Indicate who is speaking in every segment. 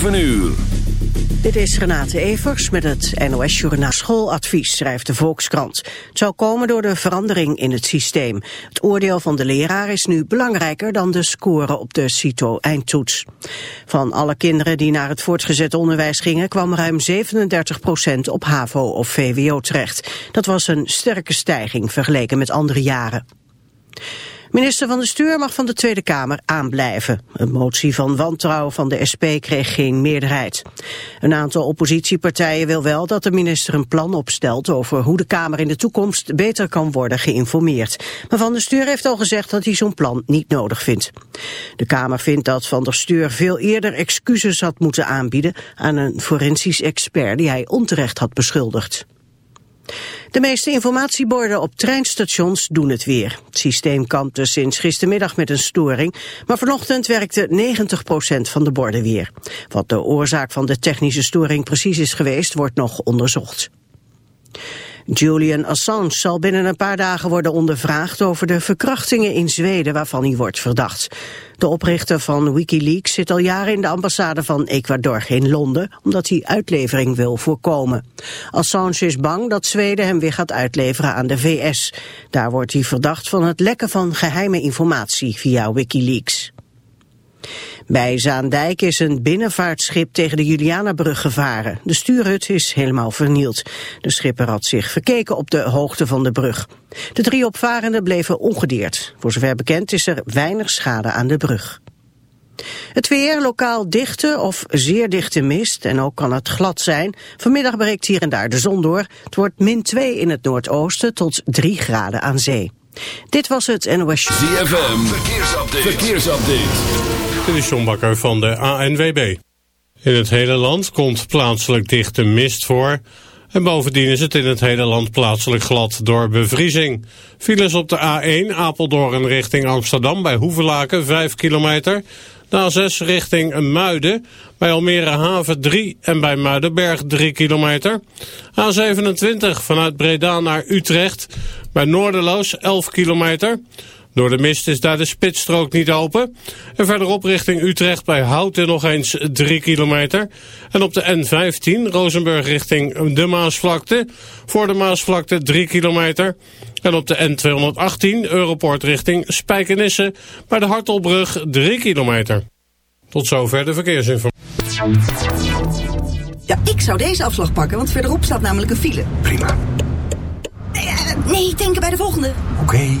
Speaker 1: 7 uur.
Speaker 2: Dit is Renate Evers met het NOS Journaal Schooladvies, schrijft de Volkskrant. Het zou komen door de verandering in het systeem. Het oordeel van de leraar is nu belangrijker dan de score op de CITO-eindtoets. Van alle kinderen die naar het voortgezet onderwijs gingen... kwam ruim 37 procent op HAVO of VWO terecht. Dat was een sterke stijging vergeleken met andere jaren. Minister van de Stuur mag van de Tweede Kamer aanblijven. Een motie van wantrouwen van de SP kreeg geen meerderheid. Een aantal oppositiepartijen wil wel dat de minister een plan opstelt over hoe de Kamer in de toekomst beter kan worden geïnformeerd. Maar Van der Stuur heeft al gezegd dat hij zo'n plan niet nodig vindt. De Kamer vindt dat Van der Stuur veel eerder excuses had moeten aanbieden aan een forensisch expert die hij onterecht had beschuldigd. De meeste informatieborden op treinstations doen het weer. Het systeem kampte sinds gistermiddag met een storing, maar vanochtend werkte 90% van de borden weer. Wat de oorzaak van de technische storing precies is geweest, wordt nog onderzocht. Julian Assange zal binnen een paar dagen worden ondervraagd over de verkrachtingen in Zweden waarvan hij wordt verdacht. De oprichter van Wikileaks zit al jaren in de ambassade van Ecuador in Londen, omdat hij uitlevering wil voorkomen. Assange is bang dat Zweden hem weer gaat uitleveren aan de VS. Daar wordt hij verdacht van het lekken van geheime informatie via Wikileaks. Bij Zaandijk is een binnenvaartschip tegen de Julianabrug gevaren. De stuurhut is helemaal vernield. De schipper had zich verkeken op de hoogte van de brug. De drie opvarenden bleven ongedeerd. Voor zover bekend is er weinig schade aan de brug. Het weer, lokaal dichte of zeer dichte mist en ook kan het glad zijn. Vanmiddag breekt hier en daar de zon door. Het wordt min 2 in het noordoosten tot 3 graden aan zee. Dit was het NOS...
Speaker 1: ZFM, verkeersupdate. verkeersupdate.
Speaker 3: Dit is John Bakker van de ANWB. In het hele land komt plaatselijk dichte mist voor... En bovendien is het in het hele land plaatselijk glad door bevriezing. Files op de A1 Apeldoorn richting Amsterdam bij Hoevelaken 5 kilometer. De A6 richting Muiden bij Almere Haven 3 en bij Muidenberg 3 kilometer. A27 vanuit Breda naar Utrecht bij Noorderloos 11 kilometer. Door de mist is daar de spitsstrook niet open. En verderop richting Utrecht bij Houten nog eens 3 kilometer. En op de N15 Rozenburg richting de Maasvlakte. Voor de Maasvlakte 3 kilometer. En op de N218 Europort richting Spijkenisse bij de Hartelbrug 3 kilometer. Tot zover de verkeersinformatie.
Speaker 4: Ja, ik zou deze afslag pakken, want verderop staat namelijk een file.
Speaker 5: Prima.
Speaker 4: Nee, nee denk bij de volgende.
Speaker 5: Oké.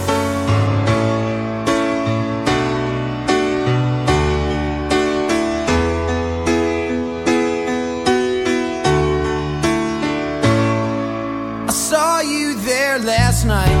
Speaker 6: Night.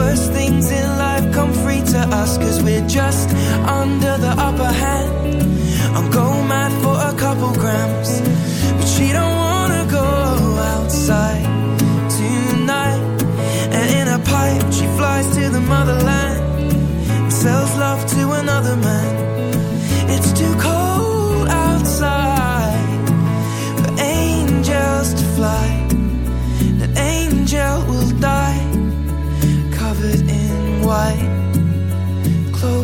Speaker 6: worst things in life come free to us Cause we're just under the upper hand. I'm going mad for a couple grams But she don't wanna go outside tonight. And in a pipe she flies to the motherland And sells love to another man. It's too cold.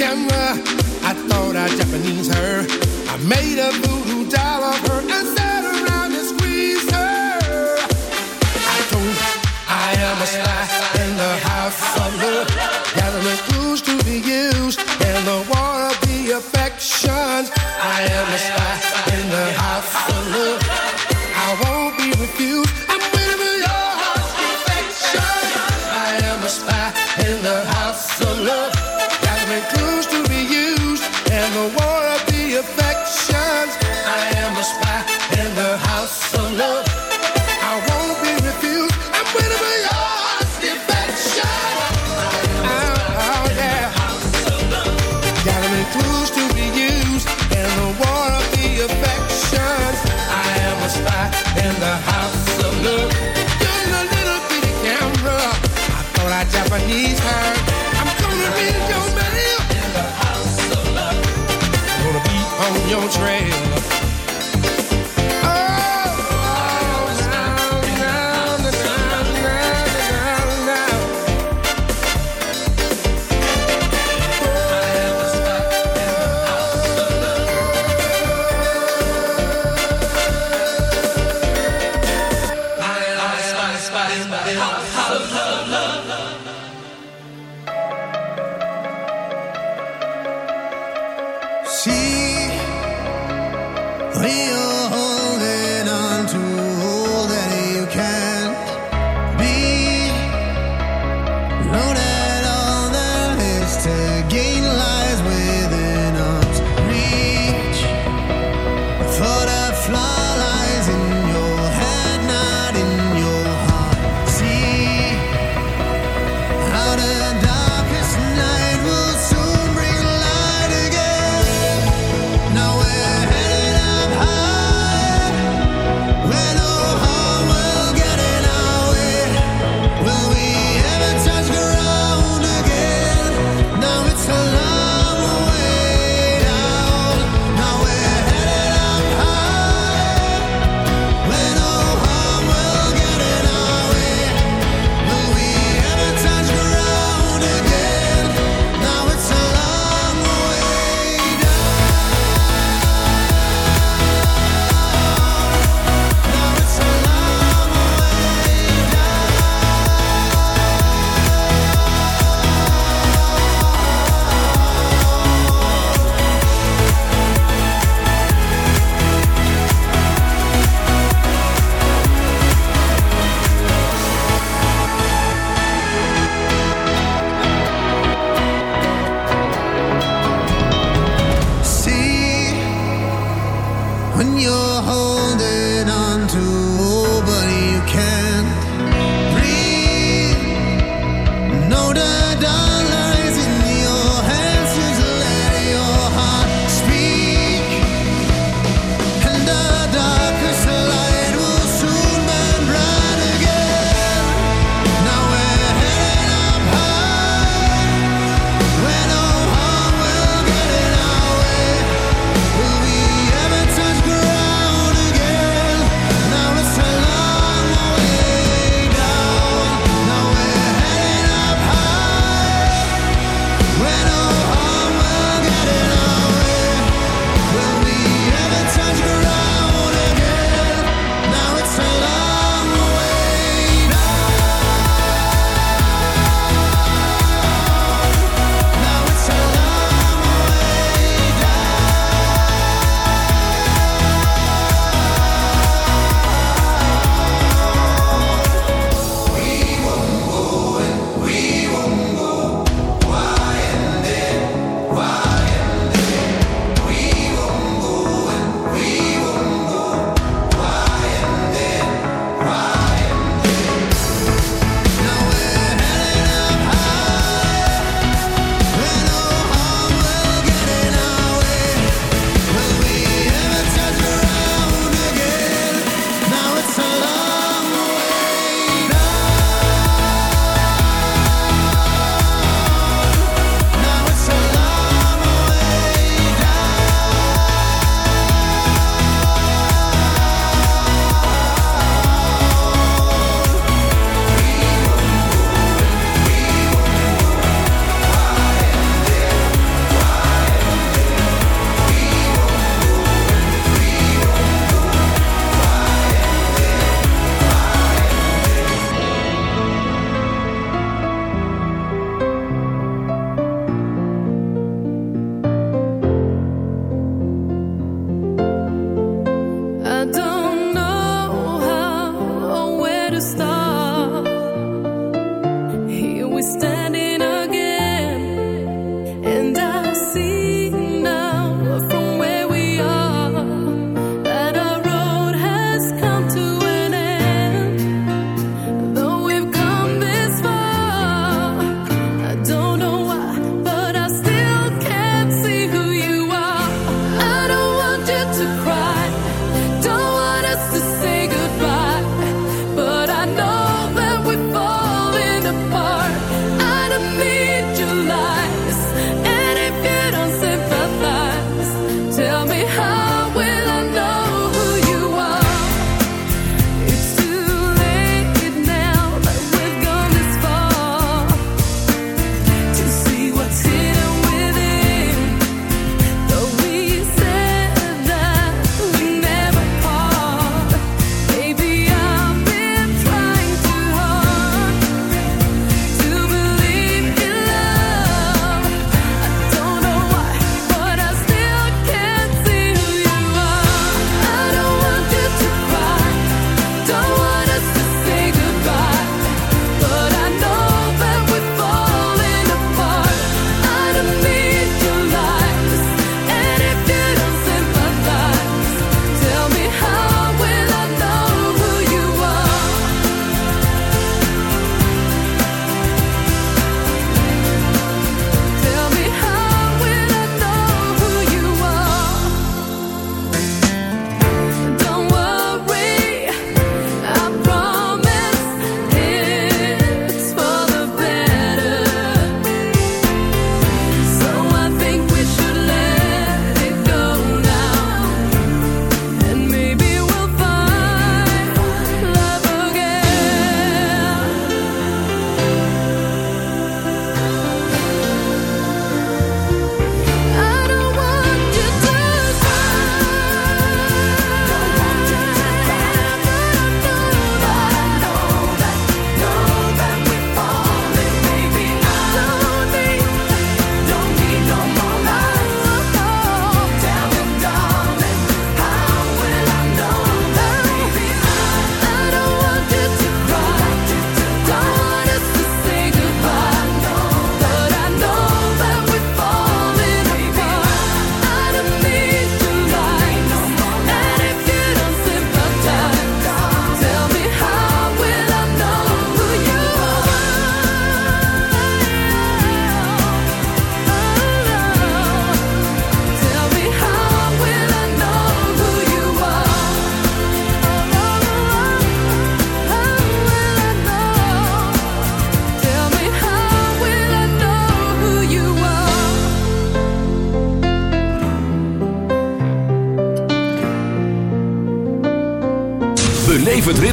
Speaker 7: Camera. I thought I'd Japanese her. I made a voodoo doll of her and sat around and squeezed her. I told I am a spy in the house of love, gathering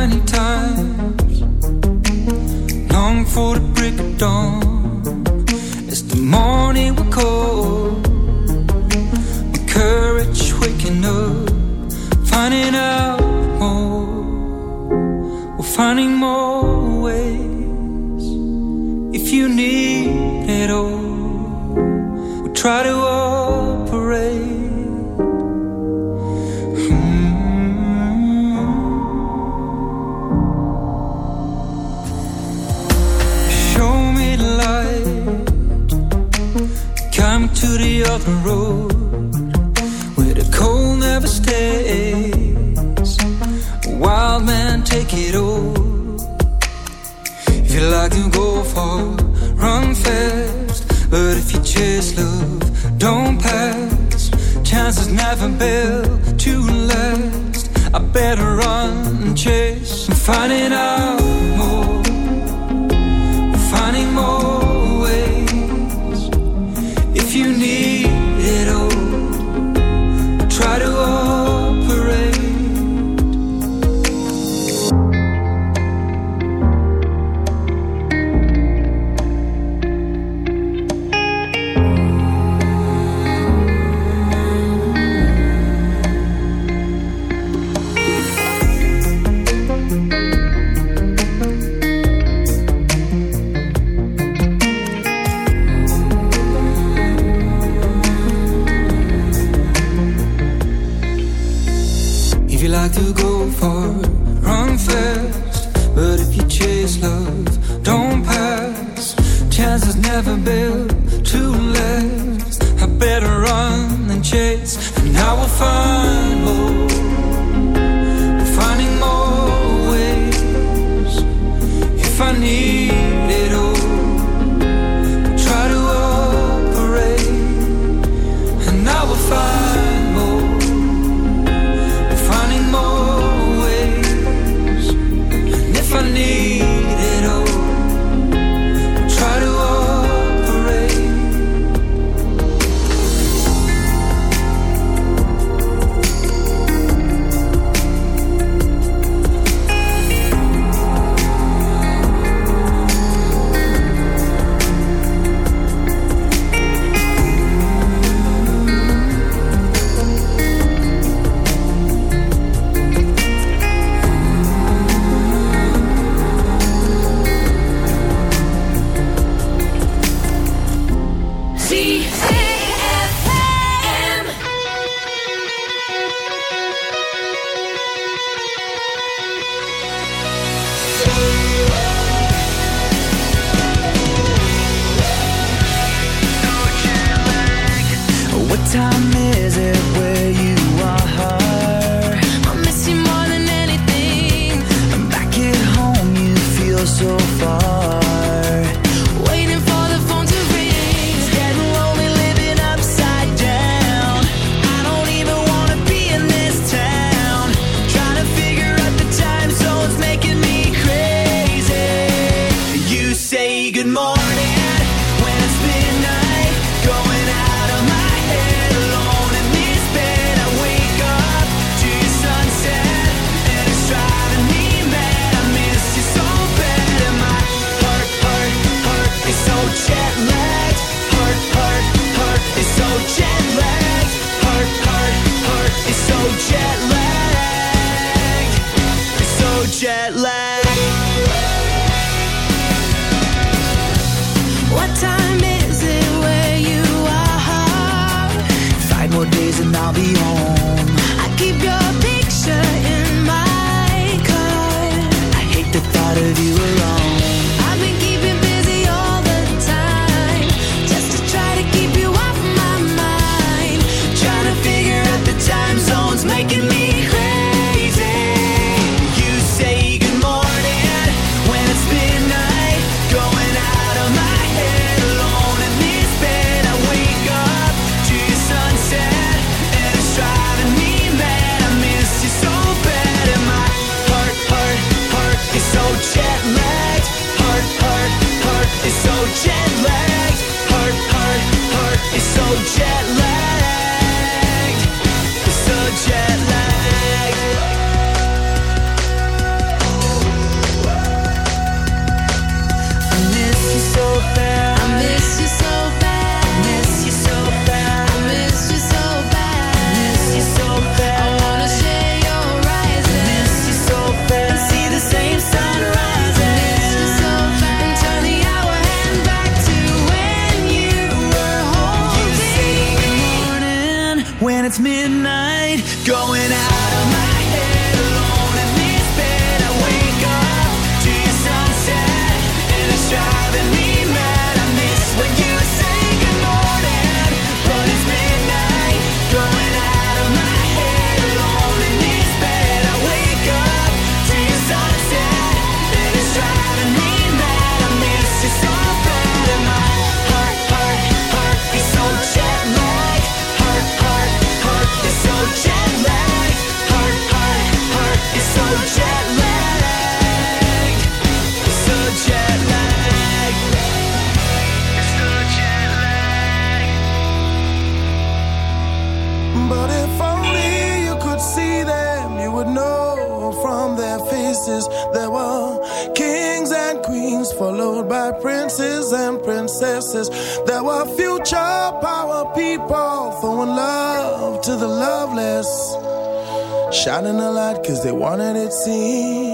Speaker 8: many times. Long for the break of dawn. It's the morning we call. The courage waking up, finding out more. We're finding more ways. If you need it all, we try to compelled to last. I better run and chase. I'm finding out. two legs I better run and chase, and I will find
Speaker 9: hope. Shining a light because they wanted it seen.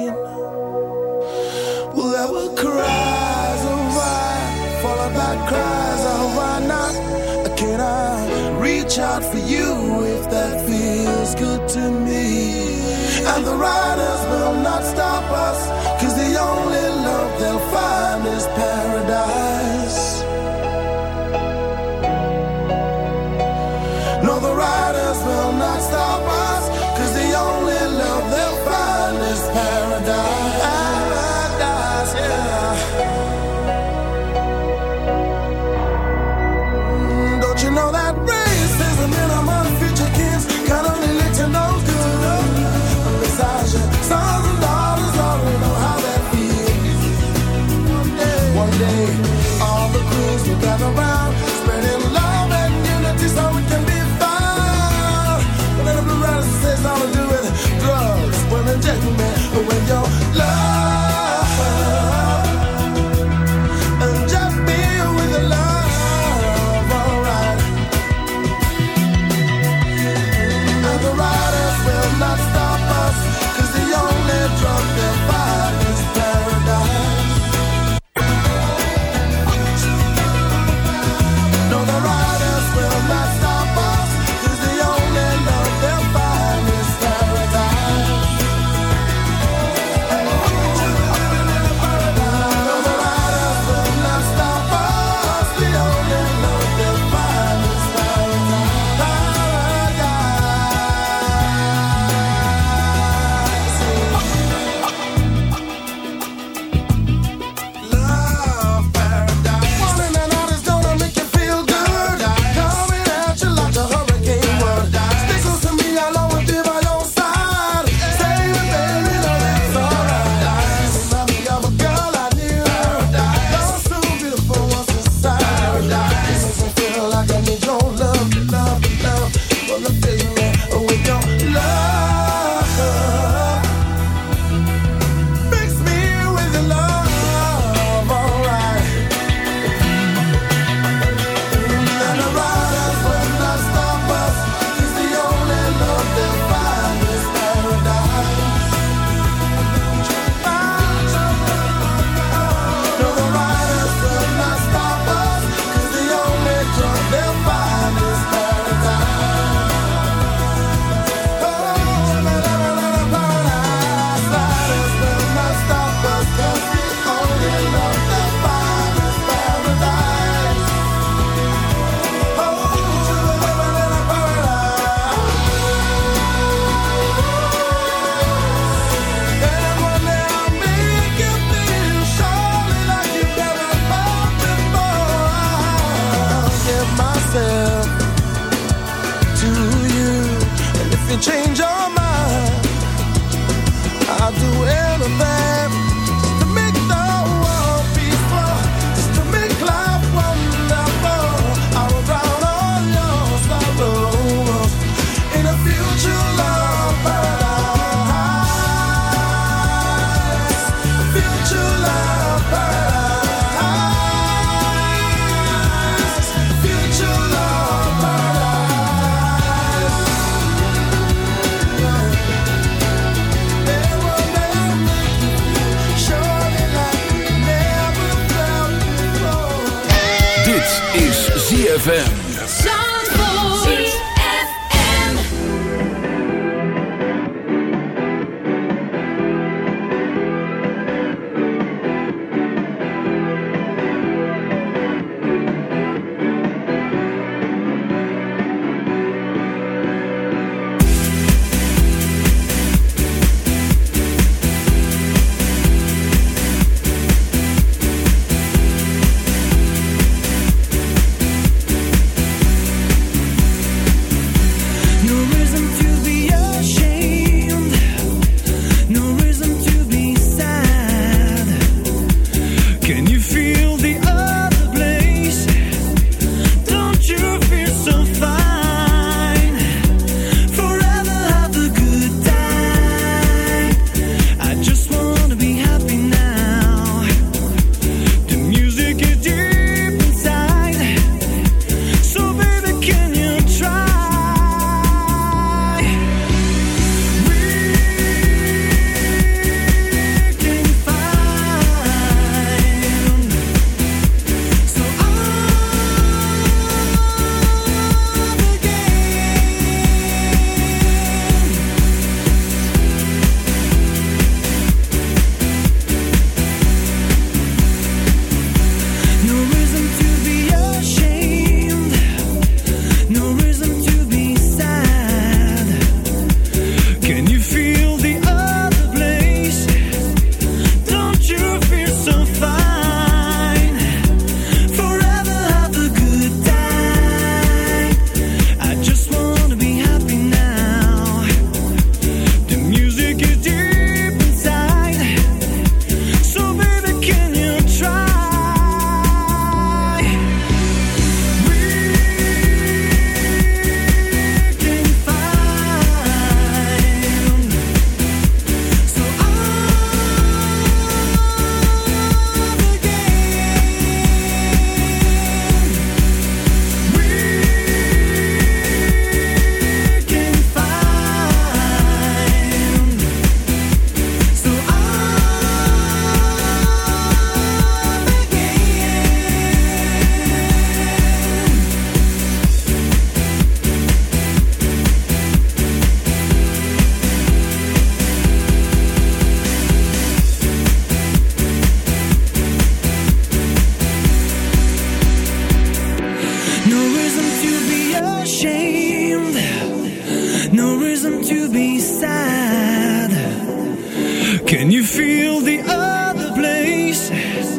Speaker 9: feel the
Speaker 10: other places.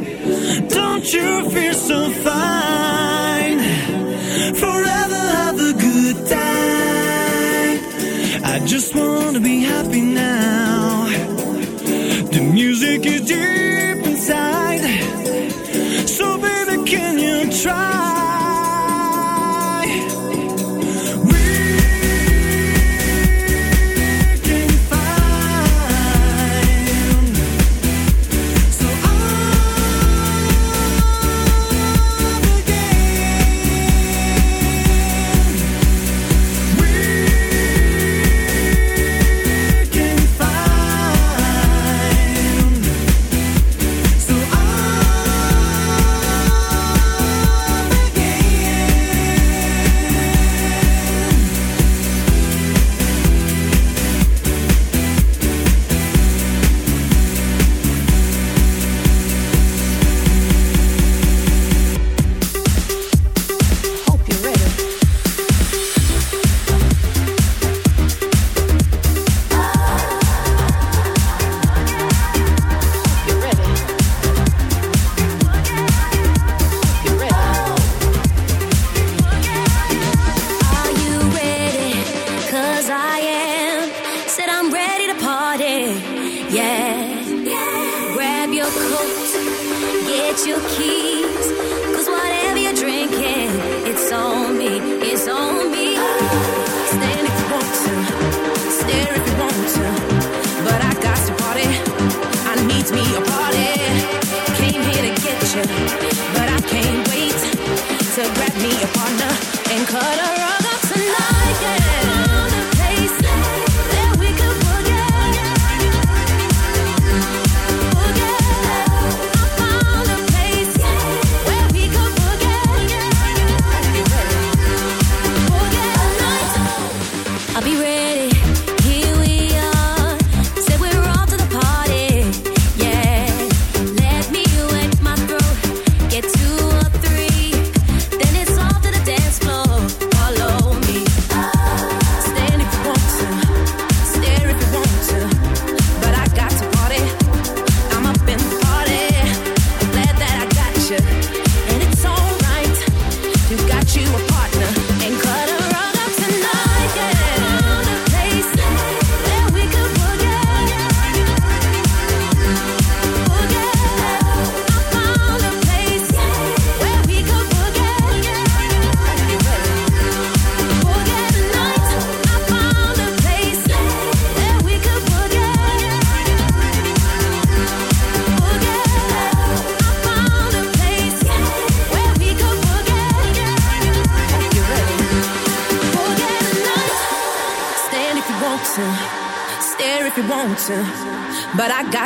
Speaker 10: Don't you feel so fine? Forever have a good time. I just wanna be happy now. The music is deep.